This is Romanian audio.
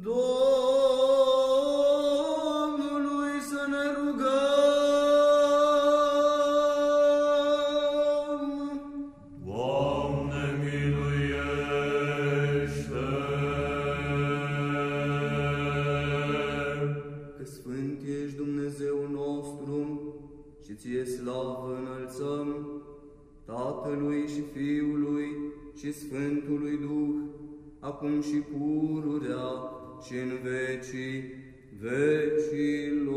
Domnului să ne rugăm. Doamne miluiește! Că Sfânt ești Dumnezeu nostru și ție slavă înălțăm, Tatălui și Fiului și Sfântului Duh, acum și pururea și în vecii vecilor.